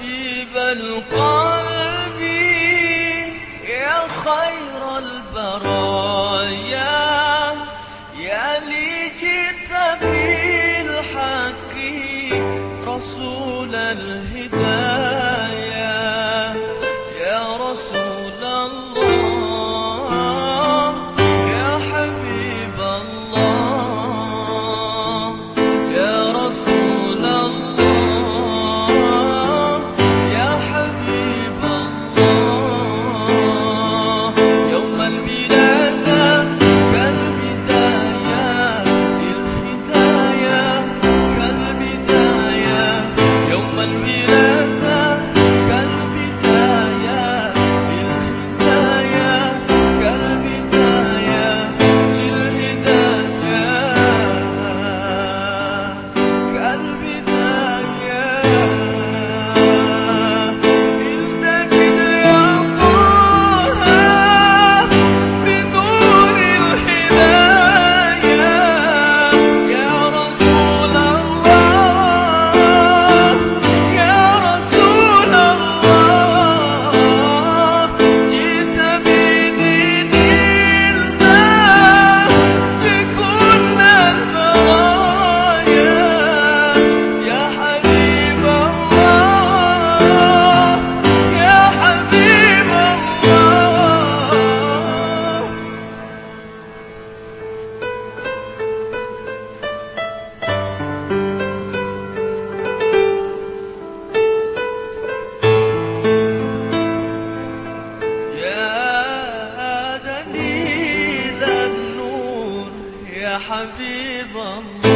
قلبي بل قلبي يا خير البرى حبيب الله.